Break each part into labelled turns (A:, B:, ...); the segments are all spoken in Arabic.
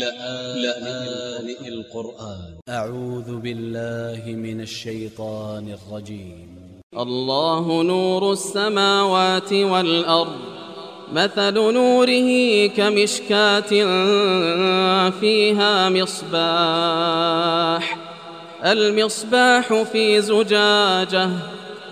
A: لآن القرآن. أ ع و ذ ب ا ل ل ه من ا ل ش ي ط ا ن ا ل ج ي م
B: الله نور السماوات والأرض مثل نوره كمشكاة فيها مصباح. المصباح في زجاجة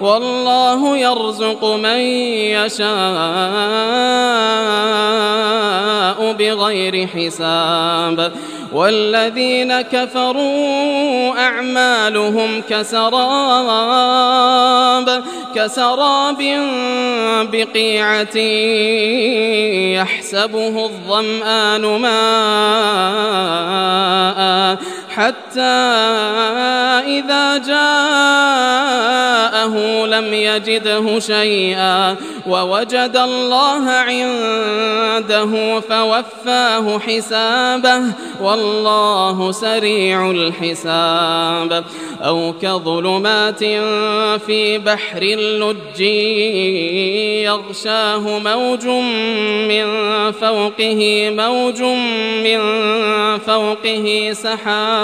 B: والله يرزق من يشاء بغير حساب. والذين كفروا أعمالهم كسراب كسراب بقيعة يحسبه الظمآن ماء. حتى إذا جاءه لم يجده شيئا ووجد الله عنده فوفاه حسابه والله سريع الحساب. أو كظلمات في بحر اللج يغشاه موج من فوقه موج من فوقه سحاب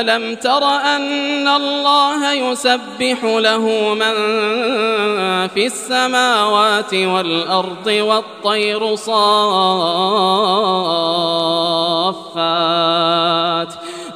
B: ألم تر أن الله يسبح له من في السماوات والأرض والطير صافات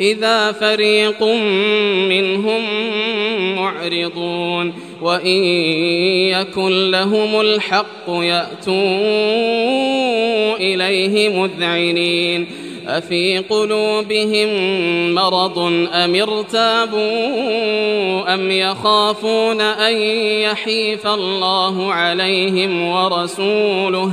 B: إذا فريق منهم معرضون وإن يكن لهم الحق يأتوا إليه مذعنين أفي قلوبهم مرض أم ارتابوا أم يخافون أن يحيف الله عليهم ورسوله